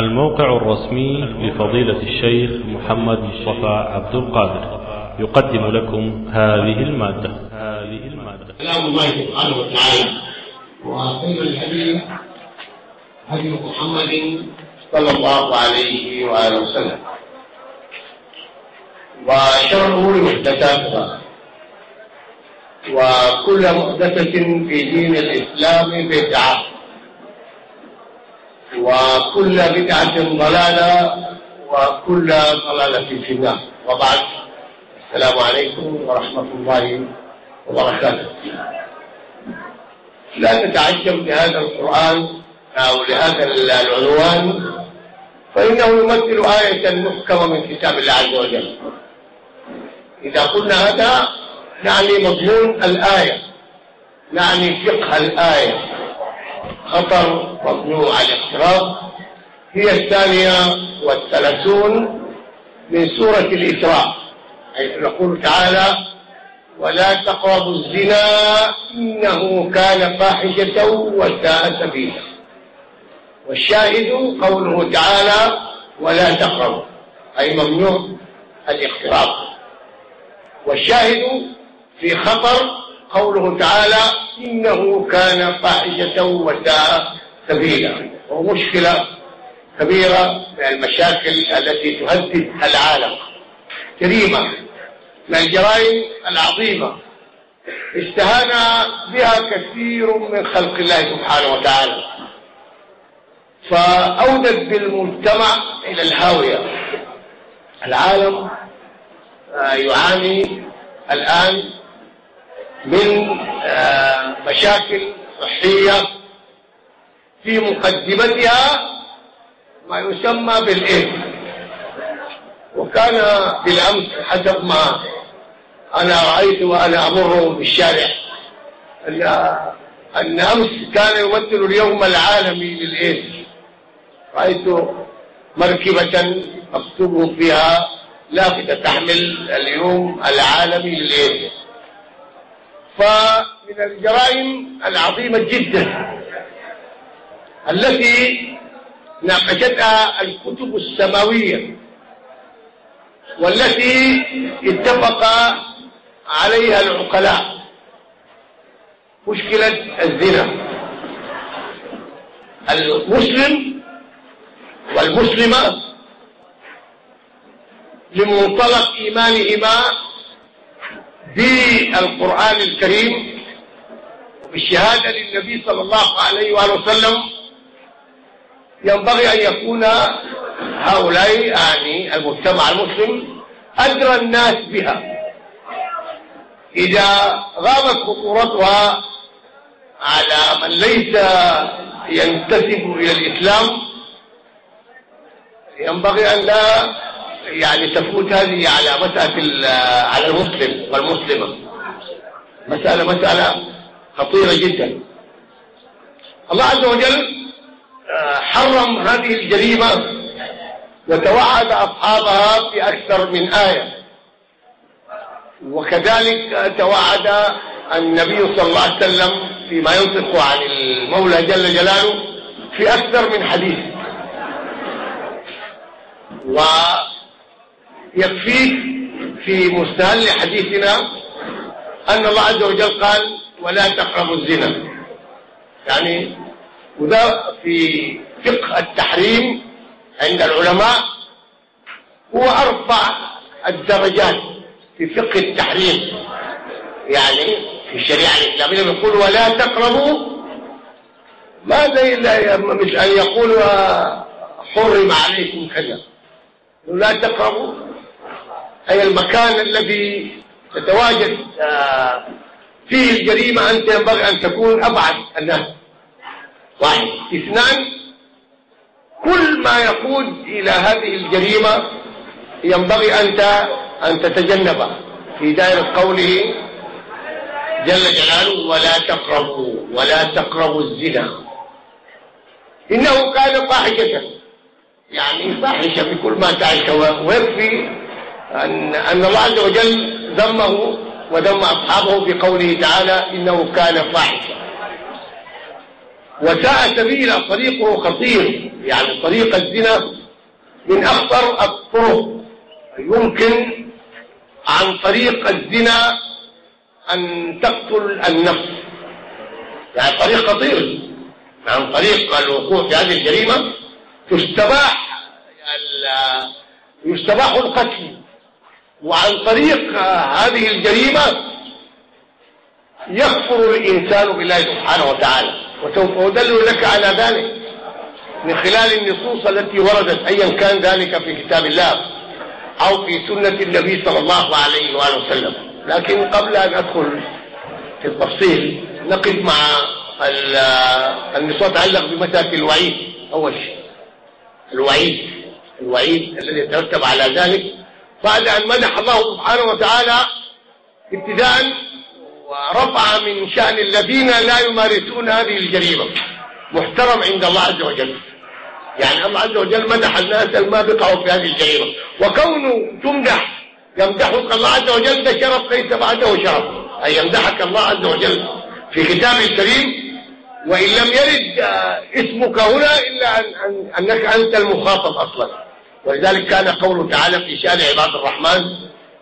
الموقع الرسمي لفضيلة الشيخ محمد مصطفى عبد القادر. يقدم لكم هذه المادة. هذه المادة كلام الله سبحانه وتعالى. وخير الهدي هدي محمد صلى الله عليه وآله وسلم. وشر الأمور محدثاتها وكل محدثة في دين الإسلام بدعة. وكل بدعة ضلالة وكل ضلالة في النار. وبعد السلام عليكم ورحمة الله وبركاته. لا تتعجب لهذا القرآن أو لهذا العنوان فإنه يمثل آية محكمة من كتاب الله عز وجل. إذا قلنا هذا نعني مضمون الآية نعني فقه الآية. خطر ممنوع الاقتراب هي الثانية والثلاثون من سورة الإسراء حيث يقول تعالى ولا تقربوا الزنا إنه كان فاحشة وساء سبيلا. والشاهد قوله تعالى ولا تقربوا أي ممنوع الاقتراب والشاهد في خطر قوله تعالى إنه كان فاحشة وساء سبيلا. ومشكلة كبيرة من المشاكل التي تهدد العالم. جريمة من الجرائم العظيمة استهان بها كثير من خلق الله سبحانه وتعالى. فأودت بالمجتمع إلى الهاوية. العالم يعاني الآن من مشاكل صحية في مقدمتها ما يسمى بالإثم وكان بالأمس حسب ما أنا رأيت وأنا أمر بالشارع. أن أن أمس كان يمثل اليوم العالمي للإيدز رأيت مركبة مكتوب فيها لافتة تحمل اليوم العالمي للإيدز فمن الجرائم العظيمة جدا التي ناقشتها الكتب السماوية والتي اتفق عليها العقلاء. مشكلة الزنا. المسلم والمسلمة لمنطلق إيمانهما بالقرآن الكريم وبالشهادة للنبي صلى الله عليه وآله وسلم ينبغي أن يكون هؤلاء يعني المجتمع المسلم أدرى الناس بها. إذا غابت خطورتها على من ليس ينتسب إلى الإسلام ينبغي أن لا يعني تفوت هذه على مسألة على المسلم والمسلمة. مسألة مسألة خطيرة جدا. الله عز وجل حرم هذه الجريمة وتوعد أصحابها في أكثر من آية. وكذلك توعد النبي صلى الله عليه وسلم فيما ينطق عن المولى جل جلاله في أكثر من حديث. ويكفيك في مستهل حديثنا أن الله عز وجل قال ولا تقربوا الزنا. يعني وده في فقه التحريم عند العلماء هو أرفع الدرجات في فقه التحريم. يعني في الشريعة الإسلامية يقول ولا تقربوا ما زي مش أن يقول حرم عليكم كذا. لا تقربوا. أي المكان الذي تتواجد فيه الجريمة أنت ينبغي أن تكون أبعد الناس. واحد. اثنان كل ما يقود إلى هذه الجريمة ينبغي أنت أن تتجنبه. في دائرة قوله جل جلاله ولا تقربوا ولا تقربوا الزنا. إنه كان فاحشة. يعني فاحشة في كل ما تعيش. ويكفي أن, أن الله عز وجل ذمه وذم أصحابه بقوله تعالى إنه كان فاحشة. وساء سبيلا طريقه خطير يعني طريق الزنا من أخطر الطرق. يمكن عن طريق الزنا أن تقتل النفس. يعني طريق خطير. عن طريق الوقوع في هذه الجريمة تستباح يستباح القتل. وعن طريق هذه الجريمة يكفر الإنسان بالله سبحانه وتعالى وسوف أدل لك على ذلك من خلال النصوص التي وردت أيا كان ذلك في كتاب الله أو في سنة النبي صلى الله عليه وآله وسلم. لكن قبل أن أدخل في التفصيل نقف مع النصوص تعلق بمسألة الوعيد. أول شيء الوعيد الوعيد الذي يترتب على ذلك بعد أن مدح الله سبحانه وتعالى ابتداء ورفع من شأن الذين لا يمارسون هذه الجريمة. محترم عند الله عز وجل. يعني الله عز وجل مدح الناس ما بقعوا في هذه الجريمة. وكونه تمدح يمدحك الله عز وجل ده شرف ليس بعده شرف. أي يمدحك الله عز وجل في كتابه الكريم. وإن لم يرد اسمك هنا إلا أن أنك أنت المخاطب أصلا. ولذلك كان قوله تعالى في شأن عباد الرحمن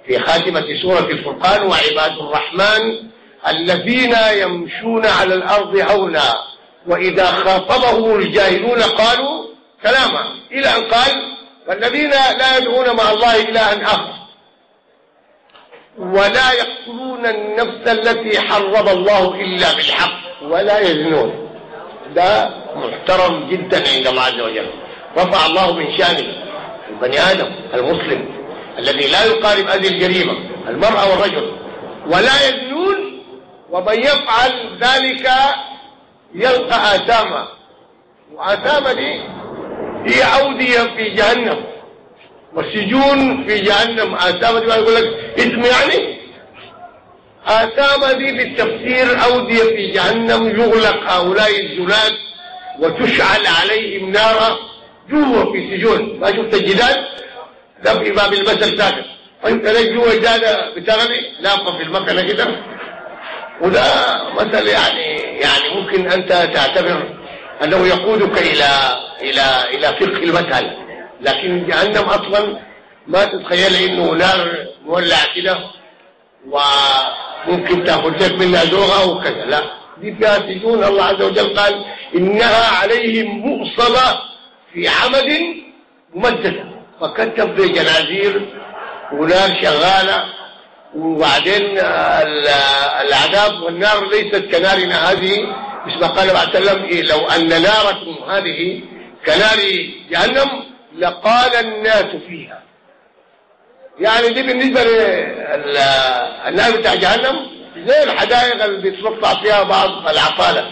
في خاتمة سورة الفرقان وعباد الرحمن الذين يمشون على الأرض هونا وإذا خاطبهم الجاهلون قالوا سلاما. إلى أن قال والذين لا يدعون مع الله إلها آخر ولا يقتلون النفس التي حرم الله إلا بالحق ولا يزنون. ده محترم جدا عند الله عز وجل. رفع الله من شأنه. البني آدم المسلم الذي لا يقارب هذه الجريمة المرأة والرجل. ولا يزنون ومن يفعل ذلك يلقى آثاما. وآثاما دي هي أودية في جهنم. والسجون في جهنم. آثاما دي ما يقول لك اسم يعني؟ آثاما دي بالتفسير أودية في جهنم يغلق هؤلاء الزلات وتشعل عليهم نارا. جوا في سجون. ما شفت الجدال؟ ده في باب المثل ساكت وانت ليش جوا جادة بتغني؟ لاقة في المكنة كده وده مثل يعني يعني ممكن أنت تعتبر أنه يقودك إلى إلى إلى فقه المثل. لكن جهنم أصلا ما تتخيل إنه نار مولع كده وممكن تأخذ لك منها زوغة وكذا لا. دي فيها سجون. الله عز وجل قال إنها عليهم مؤصلة. في عمد ممددة فكتب جنازير ونار شغالة وبعدين العذاب والنار ليست كنارنا هذه مثل ما قال بعد وسلم إيه لو أن ناركم هذه كنار جهنم لقال الناس فيها. يعني دي بالنسبة للنار بتاع جهنم زي الحدائق اللي بيترفع فيها بعض العقالة.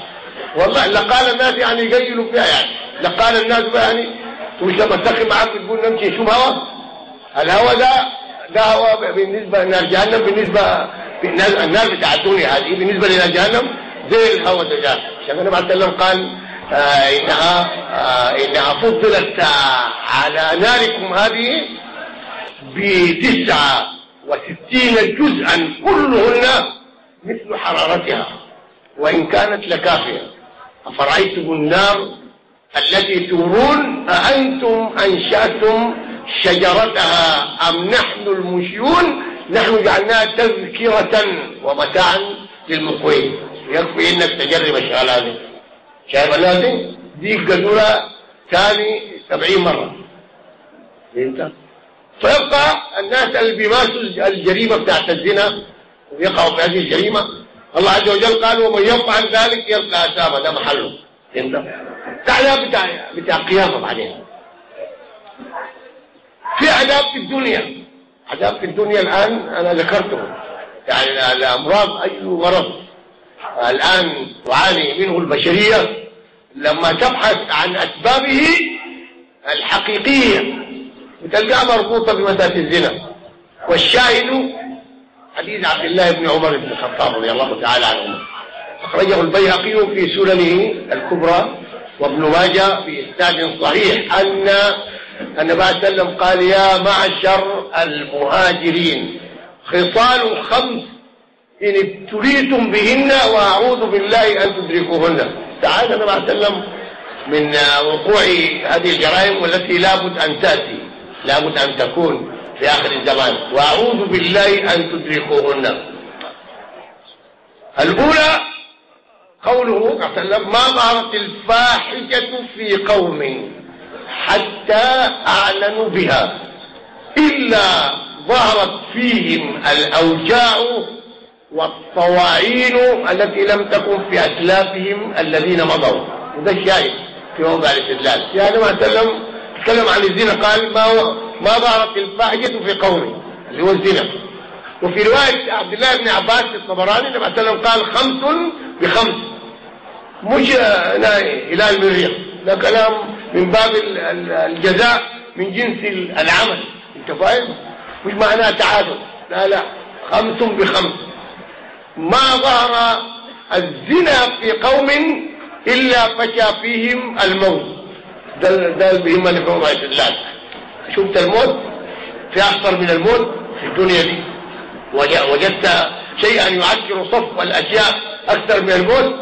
والله لقال الناس يعني يقيلوا فيها يعني. لقال الناس يعني مش لما تسخن معاك تقول نمشي نشوف هوا؟ الهوا ده ده هو بالنسبة لنار جهنم بالنسبة النار بتاع الدنيا هذه بالنسبة لنار جهنم زي الهوا ده جاء. عشان النبي عليه السلام قال آه إنها آه إنها فضلت آه على ناركم هذه بتسعة وستين جزءا كلهن مثل حرارتها. وإن كانت لكافية. أفرأيتم النار التي تورون؟ أأنتم أنشأتم شجرتها أم نحن المنشئون؟ نحن جعلناها تذكرة ومتاعا للمقوين. يكفي انك تجرب الشغله هذه. شايف هذه؟ دي قدوره ثاني سبعين مرة. فهمت؟ فيبقى الناس اللي بيمارسوا الجريمة بتاعت الزنا ويقعوا في هذه الجريمة. الله عز وجل قال ومن يفعل ذلك يلقى اثاما ده محله. فهمت تعالى بتاع بتاع قيامة بعدين. في عذاب في الدنيا. عذاب في الدنيا الآن أنا ذكرته. يعني الأمراض أي مرض. الآن تعاني منه البشرية. لما تبحث عن أسبابه الحقيقية. بتلقاها مربوطة بمسألة الزنا. والشاهد حديث عبد الله بن عمر بن الخطاب رضي الله تعالى عنه أخرجه البيهقي في سننه الكبرى وابن ماجه في إسناد صحيح أن النبي عليه وسلم قال يا معشر المهاجرين خصال خمس إن ابتليتم بهن وأعوذ بالله أن تدركوهن. تعالى النبي صلى الله عليه وسلم من وقوع هذه الجرائم والتي لابد أن تأتي لابد أن تكون. في آخر الزمان. وأعوذ بالله أن تدركوهن. الأولى قوله صلى الله عليه وسلم ما ظهرت الفاحشة في قوم حتى أعلنوا بها إلا ظهرت فيهم الأوجاع والطواعين التي لم تكن في أسلافهم الذين مضوا. وده الشاهد في موضع الاستدلال. يعني ما تكلم تكلم عن الزنا قال ما ما ظهرت الفاحشة في قومه اللي هو الزنا. وفي رواية عبد الله بن عباس الطبراني لما تكلم قال خمس بخمس. مش إلى المريخ ده كلام من باب الجزاء من جنس العمل. انت فاهم؟ مش معناه تعادل. لا لا. خمس بخمس. ما ظهر الزنا في قوم إلا فشى فيهم الموت. ده ده البهيمة اللي في شفت الموت في أخطر من الموت في الدنيا دي. وجدت شيئا يعكر صف الأشياء أكثر من الموت.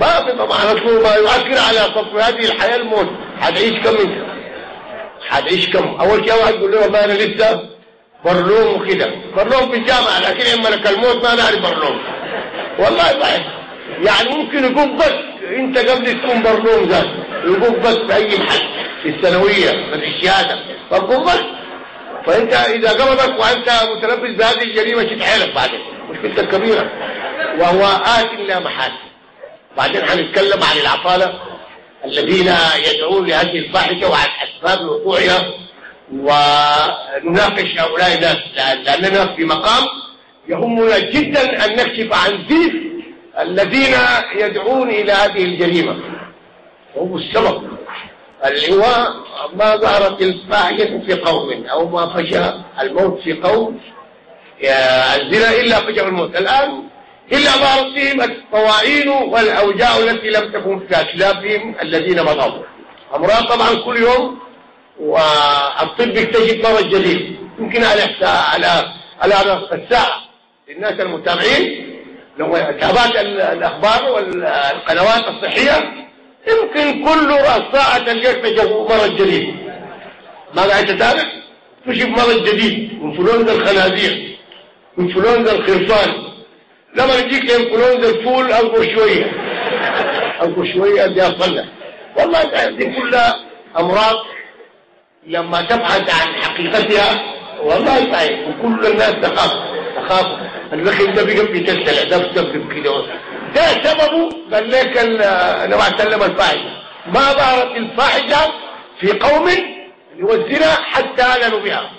ما في طبعا ما يعكر على صف هذه الحياة الموت. حتعيش كم انت؟ حتعيش كم؟ أول شيء واحد يقول له ما أنا لسه برلوم وكده. برلوم في الجامعة لكن إما لك الموت ما نعرف برلوم. والله صحيح يعني ممكن يكون بس أنت قبل تكون برلوم ذات يكون بس في أي محل في الثانوية في الشهاده فكون بس. فأنت إذا قبضك وأنت متلبس بهذه الجريمة شد حيلك بعدين مشكلتك كبيرة. وهو آت لا محاسن بعدين حنتكلم عن العطالة الذين يدعون لهذه الفاحشة وعن أسباب وقوعها. ونناقش هؤلاء الناس لأننا في مقام يهمنا جدا أن نكشف عن ذيف الذين يدعون إلى هذه الجريمة. هم السبب. اللي هو ما ظهرت الفاحشة في قوم أو ما فشى الموت في قوم. الزنا إلا فشى الموت. الآن إلا ظهرت فيهم الطواعين والأوجاع التي لم تكن في أسلافهم الذين مضوا. أمراض طبعا كل يوم والطب يكتشف مرض جديد. يمكن على على على الساعة. للناس المتابعين لو تابعت الأخبار والقنوات الصحية يمكن كل رأس ساعة تلقاك مرض جديد. ما قاعد تتابع؟ تشوف مرض جديد. انفلونزا الخنازير انفلونزا الخرفان. لما يجيك انفلونزا الفول اصبر شوية. اصبر شوية دي أصلح. والله دي كلها أمراض لما تبحث عن حقيقتها والله صحيح. وكل الناس تخاف. تخاف. الرخم ده بيقف بيتسلع ده بسبب كده. ده سببه؟ قال لك النبي عليه وسلم الفاحشة. ما ظهرت الفاحشة في قوم هو الزنا حتى اعلنوا بها.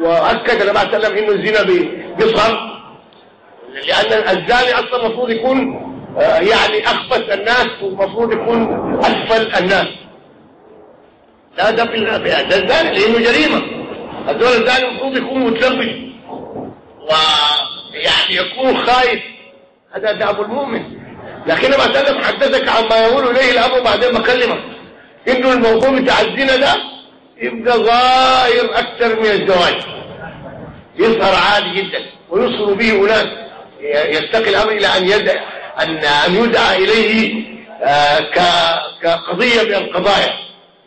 وأكد النبي عليه وسلم إنه الزنا بيظهر لأن الزاني أصلا المفروض يكون يعني اخبث الناس والمفروض يكون أسفل الناس. لا ده في ده الزاني لأنه جريمة. هذول الزاني المفروض يكون متلبس ويعني يكون خايف. هذا دعب المؤمن. لكن ما تقدر حدثك عما يقول إليه الامر بعدين بكلمك إنه الموضوع بتاع الزنا ده يبقى ظاهر أكثر من الزواج. يظهر عادي جدا. ويصل به أناس. يستقي الأمر إلى أن يدعى ان أن يدعى إليه آه كقضية من القضايا.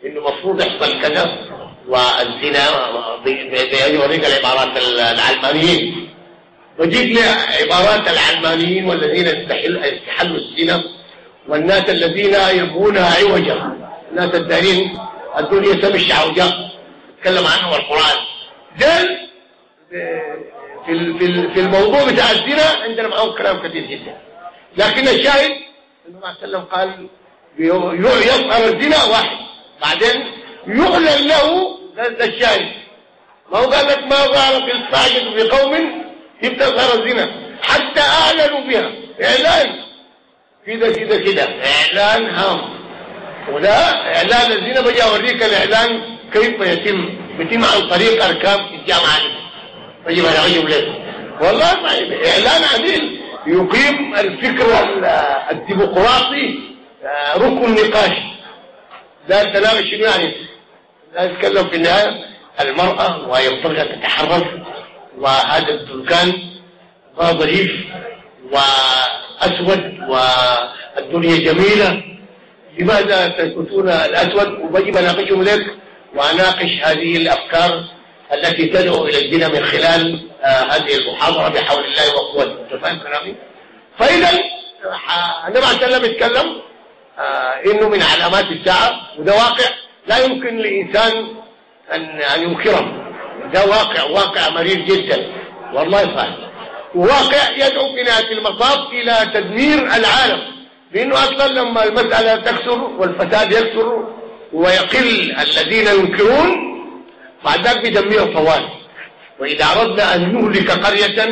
إنه المفروض يحصل كذا. والزنا بيوريك العبارات العلمانيين. لي عبارات العلمانيين والذين استحلوا الزنا والناس الذين يبغونها عوجا. الناس الدارين الدنيا تمشي عوجا تكلم عنه القرآن. دل في في الموضوع بتاع الزنا عندنا معهم كلام كثير جدا. لكن الشاهد إنه ما سلم قال يظهر الزنا واحد. بعدين يعلن له الشاهد. ما هو قال لك ما ظهر في الفاجر في قوم يبدأ ظهر الزنا. حتى أعلنوا بها. إعلان. كده كده كده. إعلان هام. وده إعلان الزنا بجي أوريك الإعلان كيف يتم. يتم عن طريق اركاب الجامعة. دي بجي أنا أجيب لك. والله صحيح إعلان عديل. يقيم الفكر الديمقراطي ركن نقاش ده الكلام شنو يعني؟ لا يتكلم في النهاية. المرأة وهي بتبغى تتحرك. وهذا البركان ضعيف وأسود الدنيا جميلة. لماذا تثبتون الأسود؟ وبجي بناقشهم لك وأناقش هذه الأفكار التي تدعو إلى الزنا من خلال آه هذه المحاضرة بحول الله وقوته فاهم كلامي؟ فإذا النبي عليه وسلم يتكلم آه إنه من علامات الساعة وده واقع. لا يمكن لإنسان أن أن ينكره. ده واقع واقع مرير جدا. والله فاهم. وواقع يدعو في نهاية المطاف إلى تدمير العالم. لأنه أصلا لما المسألة تكثر والفساد يكثر ويقل الذين ينكرون بعد ذلك بيدمروا طوال وإذا أردنا أن نهلك قرية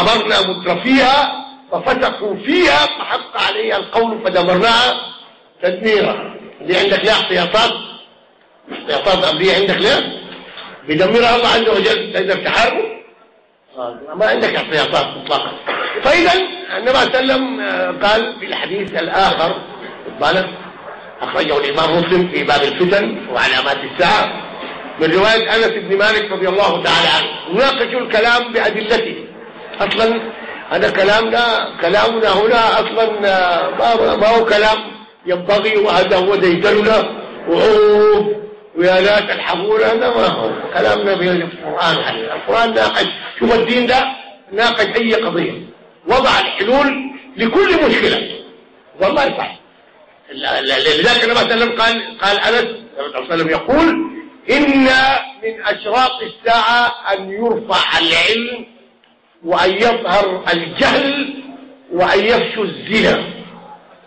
أمرنا مترفيها ففتقوا فيها فحق عليها القول فدمرناها تدميرا. اللي عندك لها احتياطات؟ احتياطات أمرية عندك لها بيدمرها الله عز وجل. تقدر تحاربه ما عندك احتياطات مطلقا فإذا النبي صلى الله عليه وسلم قال في الحديث الآخر بالك أخرجه الإمام مسلم في باب الفتن وعلامات الساعة من رواية أنس بن مالك رضي الله تعالى عنه. ناقش الكلام بأدلته. أصلا هذا كلامنا كلامنا هنا أصلا ما هو كلام ينبغي وهذا هو ديدننا. وعوف ويا لا تلحقون هذا ما هو. كلامنا في القرآن القرآن ناقش. شوف الدين ده ناقش أي قضية. وضع الحلول لكل مشكلة. والله صح. لذلك النبي صلى الله عليه وسلم قال قال أنس صلى الله عليه وسلم يقول إن من أشراط الساعة أن يرفع العلم وأن يظهر الجهل وأن يفشو الزنا.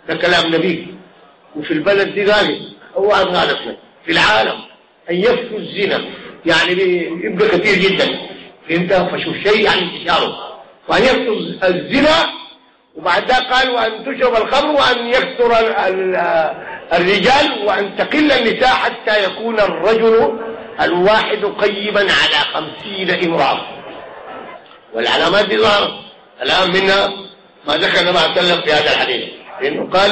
ده كلام نبي. وفي البلد دي ذلك هو غالبنا في العالم أن يفشو الزنا. يعني يبقى كثير جدا. فهمت؟ فشو الشيء يعني انتشاره. وأن يفشو الزنا وبعد ذلك قال وأن تشرب الخمر وأن يكثر الرجال وأن تقل النساء حتى يكون الرجل الواحد قيما على خمسين امرأة. والعلامات دي ظهرت. الآن منها ما ذكر النبي صلى الله عليه وسلم في هذا الحديث. لأنه قال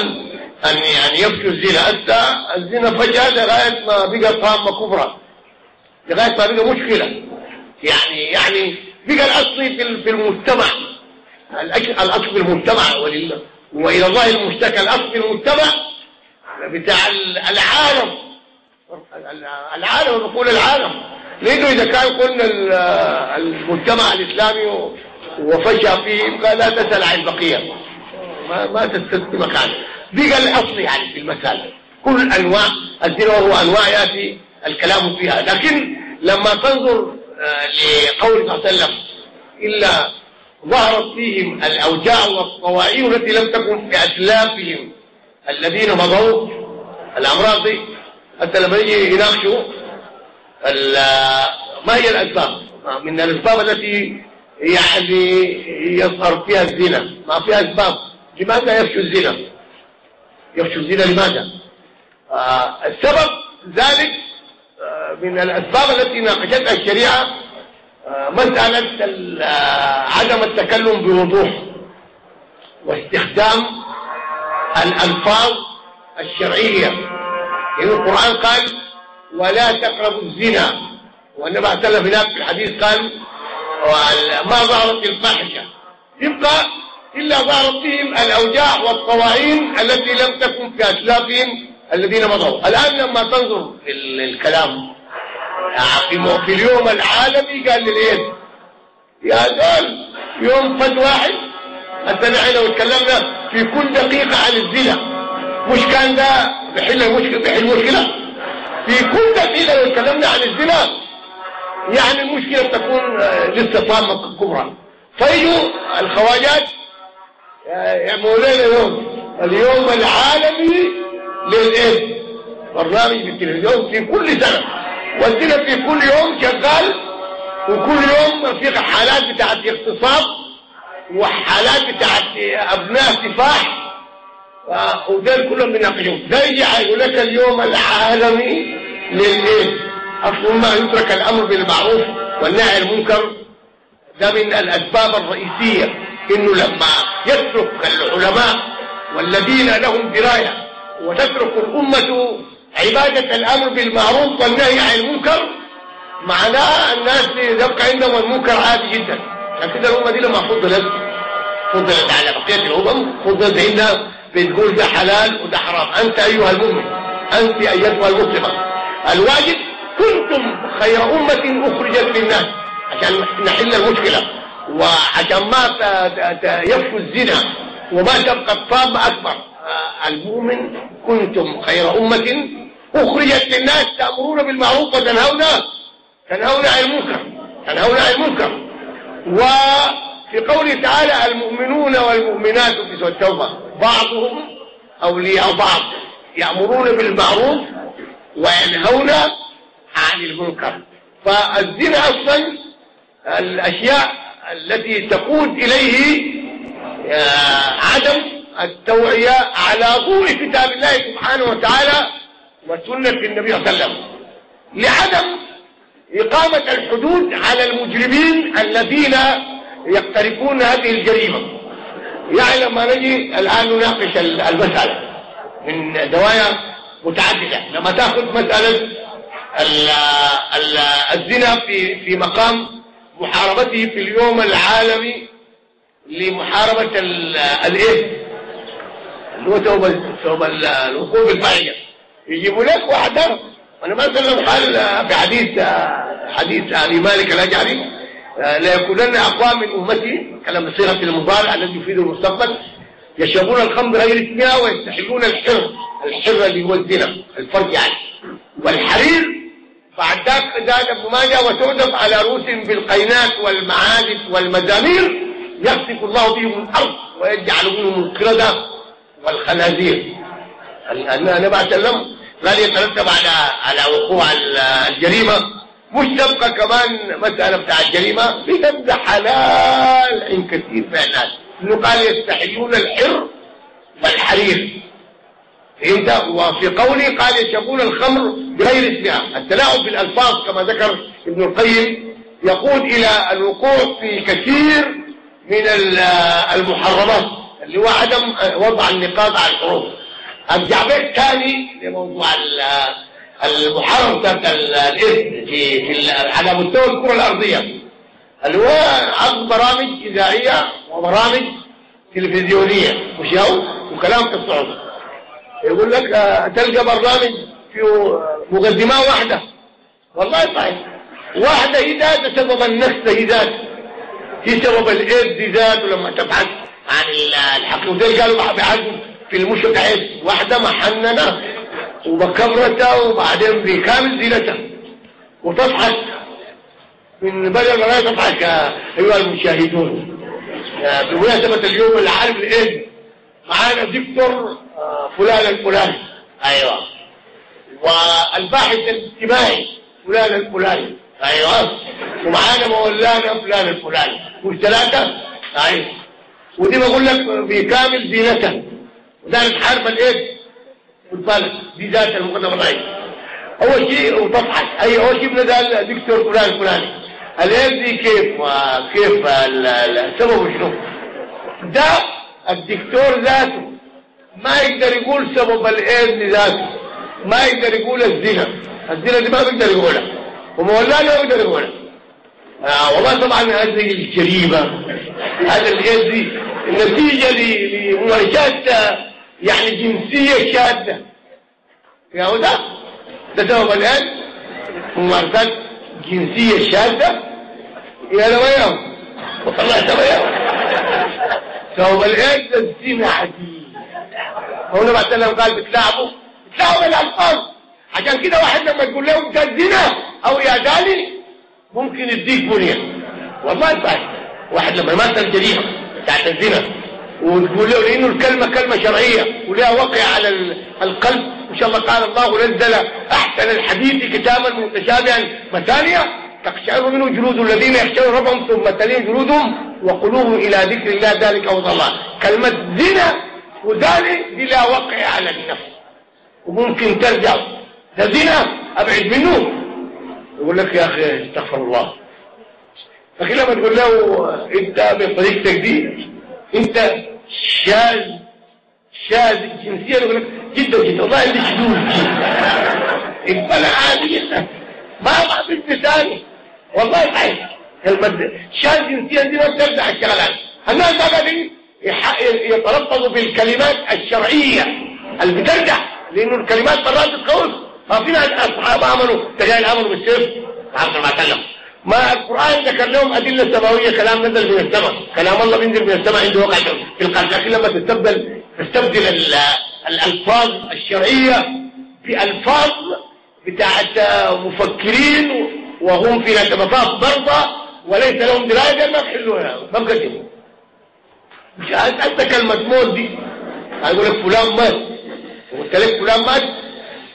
أن يعني يفشو الزنا. حتى الزنا فجأة لغاية ما بقى طامة كبرى لغاية ما بقى مشكلة. يعني يعني بقى الأصل في المجتمع. الأصل في المجتمع ولله وإلى الله المشتكى. الأصل في المجتمع بتاع العالم. العالم نقول العالم. لأنه إذا كان قلنا المجتمع الإسلامي وفشى فيه قال لا تسأل عن البقية. ما, ما تستثني مكان بقى الأصل يعني في المسألة. كل أنواع الدين وهو أنواع يأتي الكلام فيها. لكن لما تنظر لقول صلى الله عليه وسلم إلا ظهرت فيهم الأوجاع والطواعين التي لم تكن في أسلافهم الذين مضوا الأمراض دي. حتى لما يجي يناقشوا ما هي الأسباب؟ من الأسباب التي يعني يظهر فيها الزنا. ما فيها أسباب. لماذا يفشو الزنا؟ يفشو الزنا لماذا؟ آه السبب ذلك آه من الأسباب التي ناقشتها الشريعة آه مسألة عدم التكلم بوضوح واستخدام الألفاظ الشرعية. لأن القرآن قال ولا تقربوا الزنا عليه وسلم هناك في الحديث قال ما ظهرت الفاحشة يبقى إلا ظهرت فيهم الأوجاع والطواعين التي لم تكن في أسلافهم الذين مضوا. الآن لما تنظر الكلام في اليوم العالمي قال للإيد يا دول يوم فد واحد حتى نحن لو تكلمنا في كل دقيقة عن الزنا. مش كان ده؟ بحل المشكلة بحل المشكلة في كل دقيقة لو تكلمنا عن الزنا يعني المشكلة تكون لسه طامة كبرى فيجوا الخواجات يعملوا لنا يوم اليوم العالمي للإيد برنامج بالتلفزيون في كل سنة. والزنا في كل يوم شغال وكل يوم في حالات بتاعت اغتصاب وحالات بتاعت أبناء سفاح. ودول كلهم بيناقشون ده يجي يقول لك اليوم العالمي للايه اصل ما يترك الأمر بالمعروف والنهي عن المنكر. ده من الأسباب الرئيسية. إنه لما يترك العلماء والذين لهم دراية وتترك الأمة عبادة الأمر بالمعروف والنهي عن المنكر معناه الناس يبقى عندهم المنكر عادي جدا. عشان كده الأمة دي لما فضلت فضلت على بقية الأمم فضلت عندها بتقول ده حلال وده حرام. أنت أيها المؤمن أنت أيتها المسلمة. الواجب كنتم خير أمة أخرجت للناس عشان نحل المشكلة. وعشان ما يفشو الزنا وما تبقى الطامة أكبر. المؤمن كنتم خير أمة أخرجت للناس تأمرون بالمعروف وتنهون تنهون عن المنكر. تنهون عن المنكر. وفي قوله تعالى المؤمنون والمؤمنات في سورة التوبة بعضهم أولياء بعض يأمرون بالمعروف وينهون عن المنكر. فالزنا أصلا الأشياء التي تقود إليه آه، عدم التوعية على ضوء كتاب الله سبحانه وتعالى وسنة النبي صلى الله عليه وسلم. لعدم إقامة الحدود على المجرمين الذين يقترفون هذه الجريمة. يعني لما نجي الآن نناقش المسألة من زوايا متعددة. لما تأخذ مسألة الزنا في في مقام محاربته في اليوم العالمي لمحاربة الإيه؟ اللي هو توب الوقوف الفاعلية يجيبوا لك واحدة أنا مثلا قال في حديث حديث أبي مالك الأجعري ليكونن أقوام من أمتي كلام بصيغة المضارع الذي يفيد المستقبل يشربون الخمر غير اسمها ويستحلون الحر الحر اللي هو الزنا الفرج يعني. والحرير بعد ذاك زاد ابن ماجه وتعدف على رؤوسهم بالقينات والمعازف والمزامير يخسف الله بهم الأرض ويجعل منهم القرده والخنازير عليه وسلم قال يترتب على على وقوع الجريمة. مش تبقى كمان مسألة بتاع الجريمة. بتبقى حلال عند كثير الناس إنه قال يستحلون الحر والحرير. فهمت وفي قوله قال يشربون الخمر بغير اسمها التلاعب بالالفاظ كما ذكر ابن القيم يقود إلى الوقوع في كثير من المحرمات. اللي هو عدم وضع النقاط على الحروف. أرجع بيت ثاني لموضوع المحرم بتاعت الإذن في في على مستوى الكرة الأرضية. اللي هو عرض برامج إذاعية وبرامج تلفزيونية. مش وكلام في الصعود. يقول لك آه، تلقى برنامج فيه مقدمة واحدة. والله صحيح. واحدة هي ذات سبب النفس هي ذات. هي سبب الايدز ذات. ولما تبحث عن الحقيقة ودول قالوا في المشرق بتاعت واحدة محننة وبكبرتها وبعدين بكامل زينتها. وتضحك من بدل ما تضحك أيها المشاهدون. آه، بمناسبة اليوم العالم الايدز معانا دكتور فلان الفلاني. أيوه. والباحث الاجتماعي فلان الفلاني. أيوه. ومعانا مولانا فلان الفلاني. والثلاثه أيوه. ودي بقول لك بكامل زينتها. وده حرب الايه والبلد دي ذات المقدمة الرئيسية. أول شيء وتضحك أي أول شيء بنزل الدكتور فلان الفلاني. الايه دي كيف؟ وكيف السبب شنو؟ ده الدكتور ذاته ما يقدر يقول سبب الايدز ذاته ما يقدر يقول الزنا. الزنا دي ما بيقدر يقولها ومولانا ما بيقدر يقولها. آه والله طبعا هذه الجريمة. هذا الايدز نتيجة لممارسات يعني جنسية شاذه يا هو ده سبب الان ممارسات جنسية شاذه يا لويهم والله تبيهم الايدز الزنا عديد هو النبي عليه السلام قال بتلاعبوا؟ بتلاعبوا بالالفاظ عشان كده واحد لما تقول له انت الزنا أو يا داني ممكن يديك بنية. والله صحيح. واحد لما يمثل جريمه بتاعت الزنا وتقول له لأنه الكلمة كلمة شرعية ولها وقع على القلب إن شاء الله قال الله نزل أحسن الحديث كتابا متشابها. مثانيه تقشعر منه جلود الذين يخشون ربهم ثم تلين جلودهم. وقلوبهم إلى ذكر الله ذلك هو الله كلمة زنا وذلك بلا وقع على النفس. وممكن ترجع. تزنا أبعد منه. يقول لك يا أخي استغفر الله. لكن لما تقول له أنت بطريقتك دي أنت شاذ شاذ جنسيا. يقول لك جدا جدا. والله عندي شذوذ. إقبل عادي جدا ما بنت ثاني والله صحيح شاذ جنسيا دي ما بترجع الشغلات. الناس قاعدين يتلفظوا بالكلمات الشرعية اللي بترجع لأنه الكلمات مرات تتخوف ما في ناس أصحاب عملوا تجاهل عملوا بالسيف. عبد ما تكلم ما القرآن ذكر لهم أدلة سماوية كلام نزل من السماء. كلام الله بينزل من السماء عنده وقع في القلب لكن لما تستبدل تستبدل الألفاظ الشرعية بألفاظ بتاعت مفكرين وهم في نتبطاف برضه وليس لهم دراية ما بحلوها. ما بقدموا مش انت كلمة موت دي. هيقول لك فلان مات. وقلت لك فلان مات.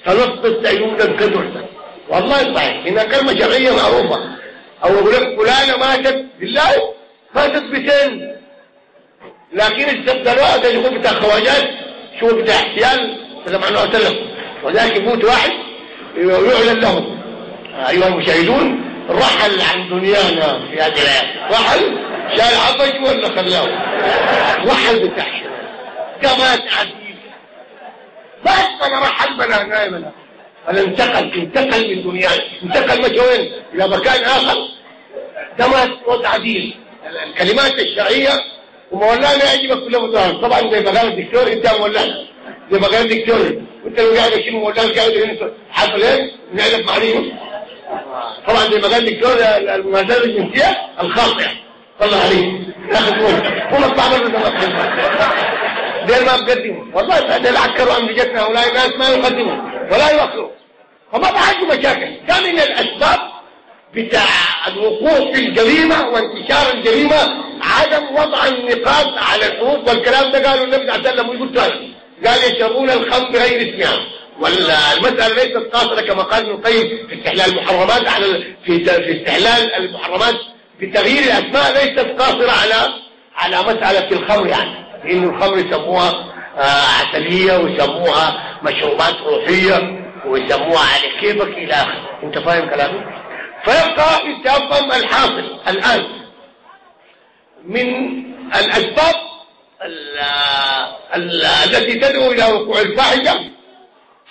تلطف عيونك كدر والله صحيح. انها كلمة شرعية معروفة. أو يقول لك فلانة ماتت. بالله ماتت بسن لكن استبدلوها ده يقول بتاع خواجات. شو بتاع احتيال. الله عليه وسلم وذلك يموت واحد. ويعلن لهم. أيها المشاهدون. رحل عن دنيانا في هذه رحل؟ شال عطش ولا خلاه رحل بتاع كمات عديد بس أنا رحل بلا نايم أنا انتقل انتقل من دنيا انتقل مشى وين؟ إلى مكان آخر. كمات وضع عديد الكلمات الشرعيه ومولانا يعجبك كل مظاهر طبعا زي ما قال الدكتور أنت مولانا. زي ما قال الدكتور. وانت لو قاعد شنو مولانا قاعد حصل إيه؟ نعرف معلومه طبعا زي ما قال الدكتور المماثله الجنسية الخاطئة. صلى عليه ياخذ هو مطلع برضه دير ما بقدموا. والله هذا العكروا أنبجتنا هؤلاء الناس ما يقدموا. ولا يوصلوا. فما بعدوا مشاكل. ده من الأسباب بتاع الوقوع في الجريمة وانتشار الجريمة عدم وضع النقاط على الحروف والكلام ده قالوا النبي صلى الله عليه وسلم ويقول قال يشربون الخمر بغير اسمها والمسألة ليست قاصرة كما قال ابن القيم في استحلال المحرمات على في في استحلال المحرمات بتغيير الأسماء ليست قاصرة على على مسألة الخمر يعني لأن الخمر يسموها آه عسلية ويسموها مشروبات روحية ويسموها على كيفك إلى آخره أنت فاهم كلامي؟ فيبقى يتفهم الحاصل الآن من الأسباب التي تدعو إلى وقوع الفاحشة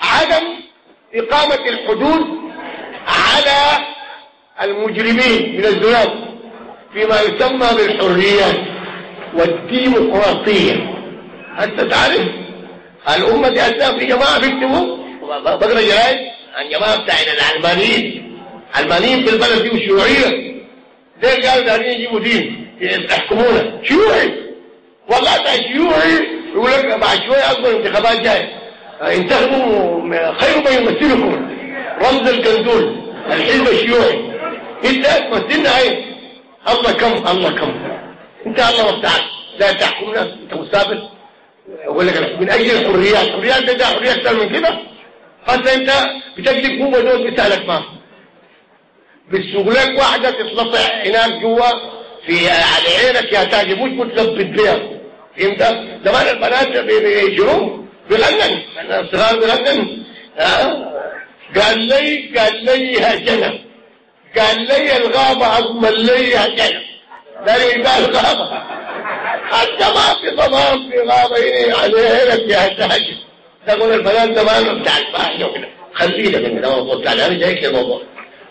عدم إقامة الحدود على المجرمين من الذنوب فيما يسمى بالحريات والديمقراطية أنت تعرف الأمة دي أسلام في جماعة بيكتبوا؟ بقرا جرايد عن جماعة بتاعنا العلمانيين علمانيين في البلد دي وشيوعية زي قالوا دارين يجيبوا دين؟ يحكمونا. شيوعي. والله ده شيوعي. يقول لك بعد شوية أكبر انتخابات جاية. انتخبوا خير ما يمثلكم. رمز القندول الحزب الشيوعي. إنت تمثلنا إيه الله كم؟ الله كم؟ إنت الله مفتاح لا تحكمنا إنت مثابت. أقول لك من أجل الحريات. الحريات ده, ده حريه أكثر من كده. فانت أنت بتجلب هو دول بيسالك ما لك واحدة تتلطع هناك جوا في على عينك يا تاجي مش متلبط بيها. فهمت؟ زمان البنات بيجروا بيغنن الصغار بيغنن قال لي قال لي هجنه قال لي الغابة أضمن لي هجنة ده قال غابة حتى ما في ضمان في غابة عليه لك يا هجنة تقول البنات زمان بتاع الفاحشة وكده خلينا من ده موضوع تعالى أنا جايك الموضوع.